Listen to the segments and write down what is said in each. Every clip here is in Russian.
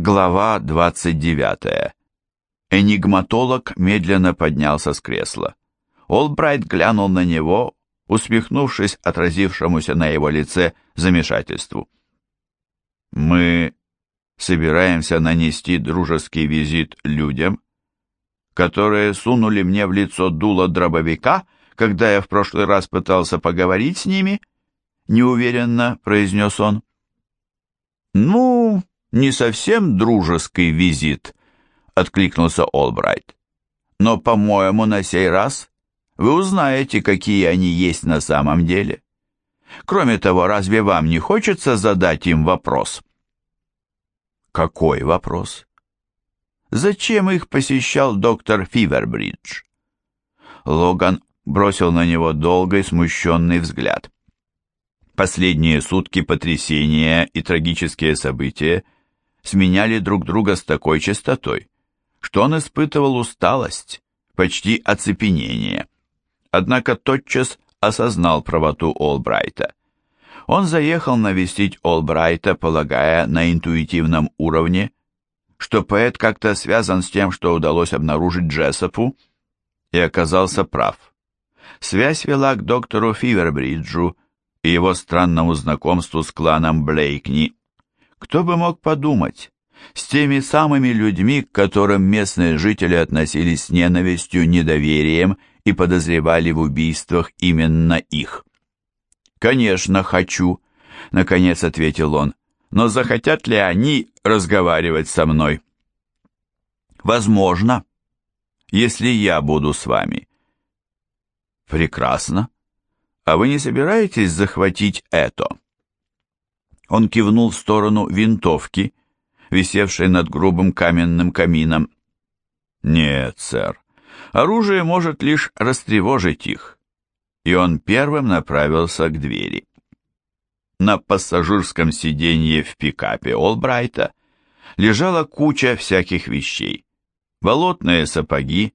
Глава 29. Энигматолог медленно поднялся с кресла. Олбрайт глянул на него, усмехнувшись отразившемуся на его лице замешательству. «Мы собираемся нанести дружеский визит людям, которые сунули мне в лицо дуло дробовика, когда я в прошлый раз пытался поговорить с ними?» — неуверенно произнес он. «Ну, не совсем дружеский визит», — откликнулся Олбрайт. «Но, по-моему, на сей раз вы узнаете, какие они есть на самом деле. Кроме того, разве вам не хочется задать им вопрос?» «Какой вопрос?» «Зачем их посещал доктор Фивербридж?» Логан бросил на него долгий смущенный взгляд. Последние сутки потрясения и трагические события — сменяли друг друга с такой частотой, что он испытывал усталость, почти оцепенение. Однако тотчас осознал правоту Олбрайта. Он заехал навестить Олбрайта, полагая на интуитивном уровне, что поэт как-то связан с тем, что удалось обнаружить Джессопу, и оказался прав. Связь вела к доктору Фивербриджу и его странному знакомству с кланом Блейкни, кто бы мог подумать, с теми самыми людьми, к которым местные жители относились с ненавистью, недоверием и подозревали в убийствах именно их. «Конечно, хочу», — наконец ответил он, «но захотят ли они разговаривать со мной?» «Возможно, если я буду с вами». «Прекрасно. А вы не собираетесь захватить это?» Он кивнул в сторону винтовки, висевшей над грубым каменным камином. «Нет, сэр, оружие может лишь растревожить их». И он первым направился к двери. На пассажирском сиденье в пикапе Олбрайта лежала куча всяких вещей. Болотные сапоги,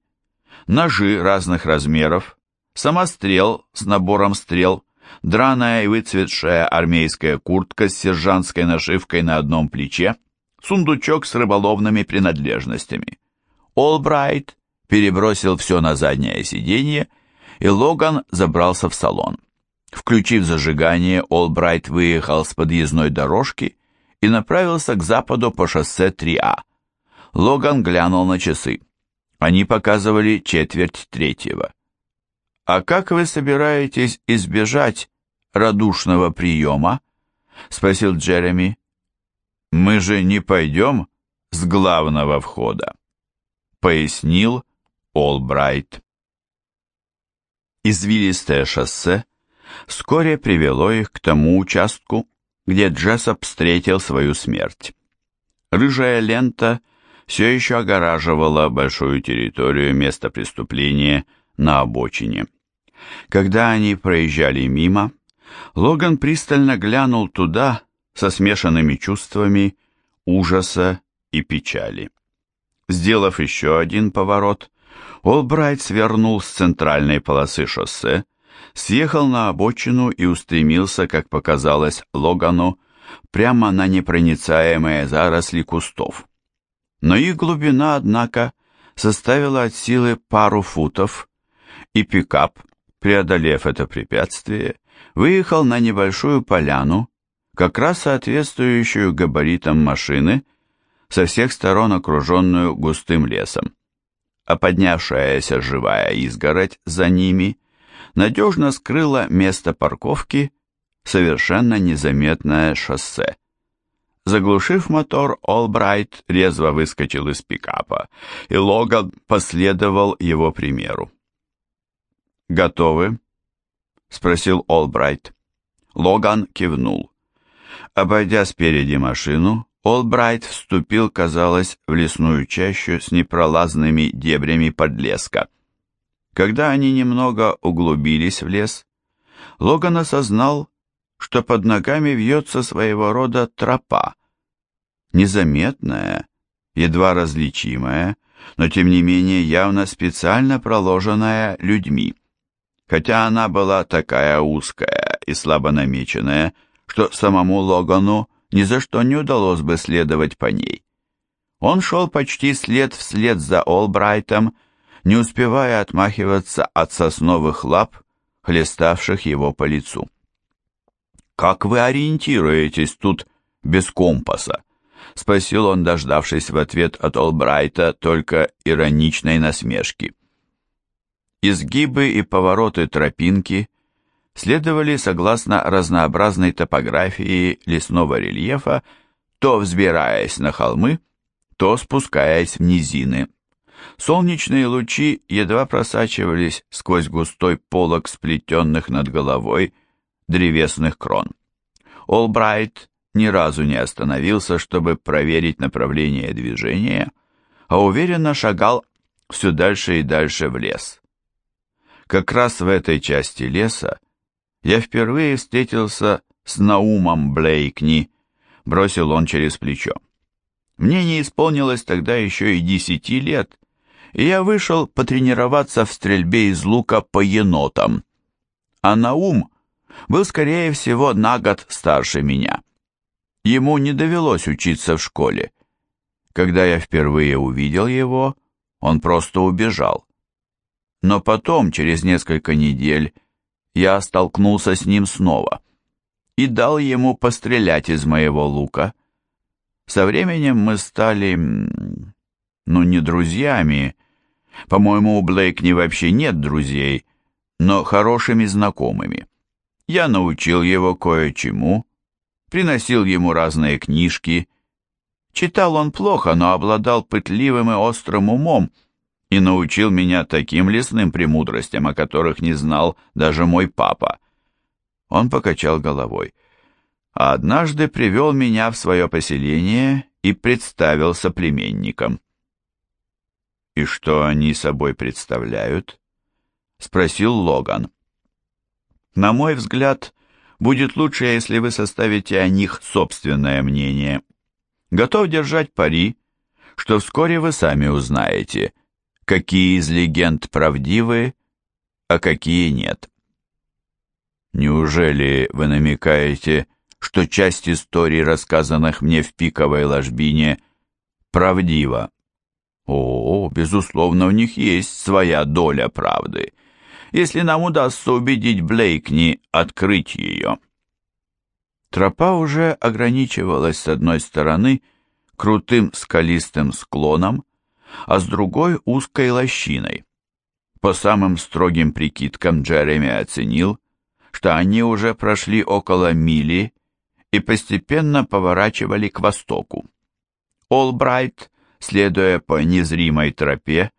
ножи разных размеров, самострел с набором стрел, драная и выцветшая армейская куртка с сержантской нашивкой на одном плече, сундучок с рыболовными принадлежностями. Олбрайт перебросил все на заднее сиденье, и Логан забрался в салон. Включив зажигание, Олбрайт выехал с подъездной дорожки и направился к западу по шоссе 3А. Логан глянул на часы. Они показывали четверть третьего. «А как вы собираетесь избежать радушного приема?» — спросил Джереми. «Мы же не пойдем с главного входа», — пояснил Олбрайт. Извилистое шоссе вскоре привело их к тому участку, где Джессоп встретил свою смерть. Рыжая лента все еще огораживала большую территорию места преступления на обочине. Когда они проезжали мимо, Логан пристально глянул туда со смешанными чувствами ужаса и печали. Сделав еще один поворот, Олбрайт свернул с центральной полосы шоссе, съехал на обочину и устремился, как показалось Логану, прямо на непроницаемые заросли кустов. Но их глубина, однако, составила от силы пару футов, и пикап преодолев это препятствие, выехал на небольшую поляну, как раз соответствующую габаритам машины, со всех сторон окруженную густым лесом. А поднявшаяся живая изгородь за ними надежно скрыла место парковки, совершенно незаметное шоссе. Заглушив мотор, Олбрайт резво выскочил из пикапа, и Логан последовал его примеру. «Готовы?» — спросил Олбрайт. Логан кивнул. Обойдя спереди машину, Олбрайт вступил, казалось, в лесную чащу с непролазными дебрями подлеска. Когда они немного углубились в лес, Логан осознал, что под ногами вьется своего рода тропа, незаметная, едва различимая, но тем не менее явно специально проложенная людьми хотя она была такая узкая и слабо намеченная, что самому Логану ни за что не удалось бы следовать по ней. Он шел почти след вслед за Олбрайтом, не успевая отмахиваться от сосновых лап, хлеставших его по лицу. «Как вы ориентируетесь тут без компаса?» — спросил он, дождавшись в ответ от Олбрайта только ироничной насмешки. Изгибы и повороты тропинки следовали согласно разнообразной топографии лесного рельефа, то взбираясь на холмы, то спускаясь в низины. Солнечные лучи едва просачивались сквозь густой полог сплетенных над головой древесных крон. Олбрайт ни разу не остановился, чтобы проверить направление движения, а уверенно шагал все дальше и дальше в лес. Как раз в этой части леса я впервые встретился с Наумом Блейкни, бросил он через плечо. Мне не исполнилось тогда еще и десяти лет, и я вышел потренироваться в стрельбе из лука по енотам. А Наум был, скорее всего, на год старше меня. Ему не довелось учиться в школе. Когда я впервые увидел его, он просто убежал. Но потом, через несколько недель, я столкнулся с ним снова и дал ему пострелять из моего лука. Со временем мы стали, ну, не друзьями, по-моему, у Блейкни вообще нет друзей, но хорошими знакомыми. Я научил его кое-чему, приносил ему разные книжки. Читал он плохо, но обладал пытливым и острым умом и научил меня таким лесным премудростям, о которых не знал даже мой папа. Он покачал головой. А однажды привел меня в свое поселение и представил соплеменникам. «И что они собой представляют?» — спросил Логан. «На мой взгляд, будет лучше, если вы составите о них собственное мнение. Готов держать пари, что вскоре вы сами узнаете, какие из легенд правдивы, а какие нет. Неужели вы намекаете, что часть историй, рассказанных мне в пиковой ложбине, правдива? О, безусловно, у них есть своя доля правды если нам удастся убедить Блейкни открыть ее. Тропа уже ограничивалась с одной стороны крутым скалистым склоном, а с другой узкой лощиной. По самым строгим прикидкам Джереми оценил, что они уже прошли около мили и постепенно поворачивали к востоку. Олбрайт, следуя по незримой тропе,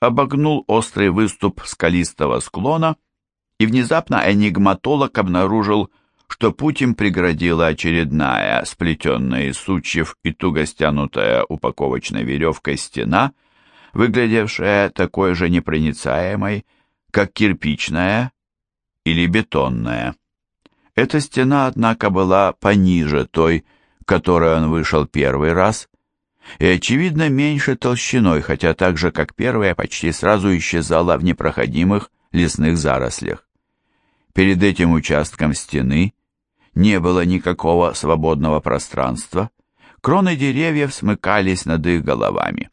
обогнул острый выступ скалистого склона, и внезапно энигматолог обнаружил, что путь им преградила очередная, сплетенная из сучьев и туго стянутая упаковочной веревкой стена, выглядевшая такой же непроницаемой, как кирпичная или бетонная. Эта стена, однако, была пониже той, которой он вышел первый раз, и, очевидно, меньше толщиной, хотя так же, как первая, почти сразу исчезала в непроходимых лесных зарослях. Перед этим участком стены не было никакого свободного пространства, кроны деревьев смыкались над их головами.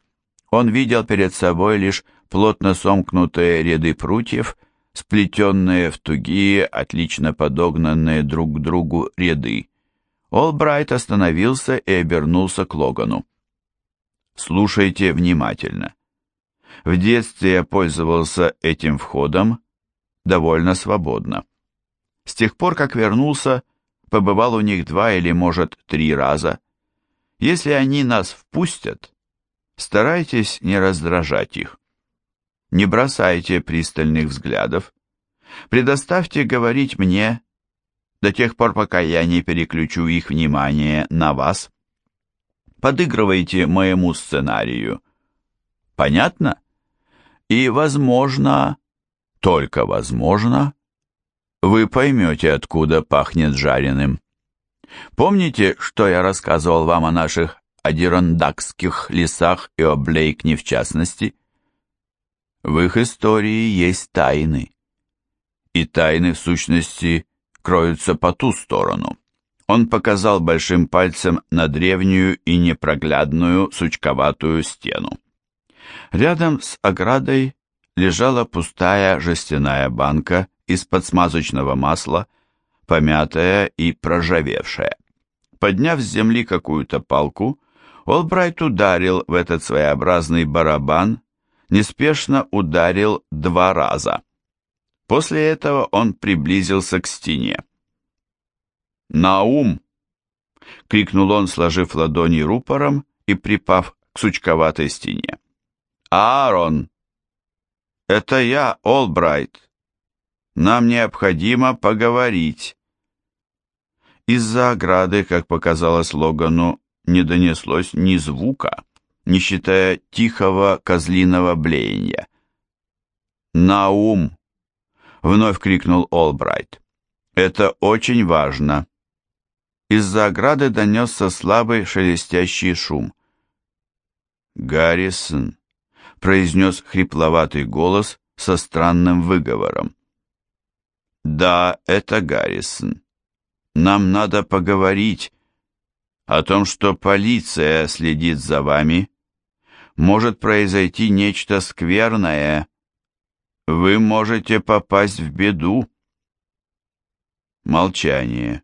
Он видел перед собой лишь плотно сомкнутые ряды прутьев, сплетенные в тугие, отлично подогнанные друг к другу ряды. Олбрайт остановился и обернулся к Логану. Слушайте внимательно. В детстве я пользовался этим входом довольно свободно. С тех пор, как вернулся, побывал у них два или, может, три раза. Если они нас впустят, старайтесь не раздражать их. Не бросайте пристальных взглядов. Предоставьте говорить мне до тех пор, пока я не переключу их внимание на вас подыгрываете моему сценарию. Понятно? И, возможно, только возможно, вы поймете, откуда пахнет жареным. Помните, что я рассказывал вам о наших адирондакских лесах и о Блейкне в частности? В их истории есть тайны. И тайны, в сущности, кроются по ту сторону. Он показал большим пальцем на древнюю и непроглядную сучковатую стену. Рядом с оградой лежала пустая жестяная банка из-под смазочного масла, помятая и проржавевшая. Подняв с земли какую-то палку, Олбрайт ударил в этот своеобразный барабан, неспешно ударил два раза. После этого он приблизился к стене. «Наум!» — крикнул он, сложив ладони рупором и припав к сучковатой стене. «Аарон!» «Это я, Олбрайт. Нам необходимо поговорить». Из-за ограды, как показалось Логану, не донеслось ни звука, не считая тихого козлиного блеяния. «Наум!» — вновь крикнул Олбрайт. «Это очень важно». Из-за ограды донесся слабый шелестящий шум. «Гаррисон», — произнес хрипловатый голос со странным выговором. «Да, это Гаррисон. Нам надо поговорить о том, что полиция следит за вами. Может произойти нечто скверное. Вы можете попасть в беду». Молчание.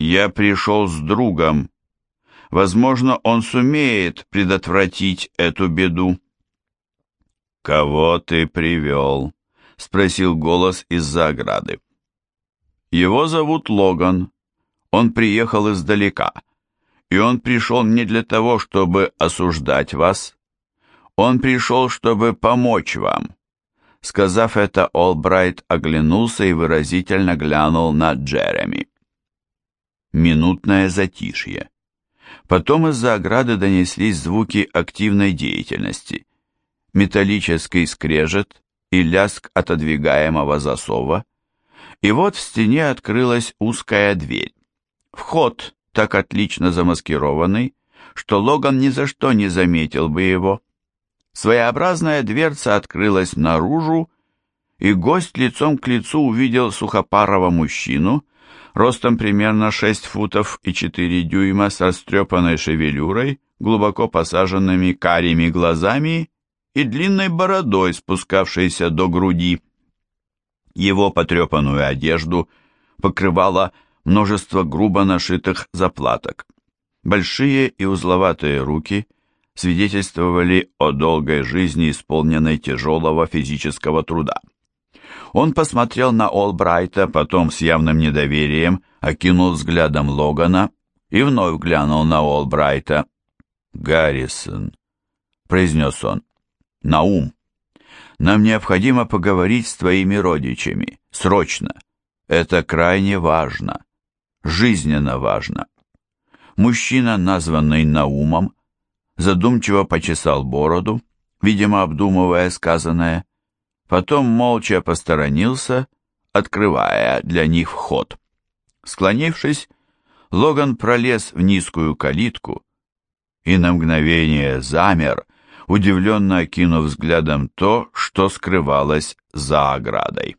Я пришел с другом. Возможно, он сумеет предотвратить эту беду. «Кого ты привел?» — спросил голос из-за ограды. «Его зовут Логан. Он приехал издалека, и он пришел не для того, чтобы осуждать вас. Он пришел, чтобы помочь вам». Сказав это, Олбрайт оглянулся и выразительно глянул на Джереми минутное затишье. Потом из-за ограды донеслись звуки активной деятельности. Металлический скрежет и лязг отодвигаемого засова. И вот в стене открылась узкая дверь. Вход, так отлично замаскированный, что Логан ни за что не заметил бы его. Своеобразная дверца открылась наружу, и гость лицом к лицу увидел сухопарого мужчину, ростом примерно 6 футов и 4 дюйма с растрепанной шевелюрой, глубоко посаженными карими глазами и длинной бородой, спускавшейся до груди. Его потрепанную одежду покрывало множество грубо нашитых заплаток. Большие и узловатые руки свидетельствовали о долгой жизни, исполненной тяжелого физического труда. Он посмотрел на Олбрайта, потом с явным недоверием окинул взглядом Логана и вновь глянул на Олбрайта. «Гаррисон», — произнес он, — «Наум, нам необходимо поговорить с твоими родичами, срочно. Это крайне важно, жизненно важно». Мужчина, названный Наумом, задумчиво почесал бороду, видимо, обдумывая сказанное, потом молча посторонился, открывая для них вход. Склонившись, Логан пролез в низкую калитку и на мгновение замер, удивленно окинув взглядом то, что скрывалось за оградой.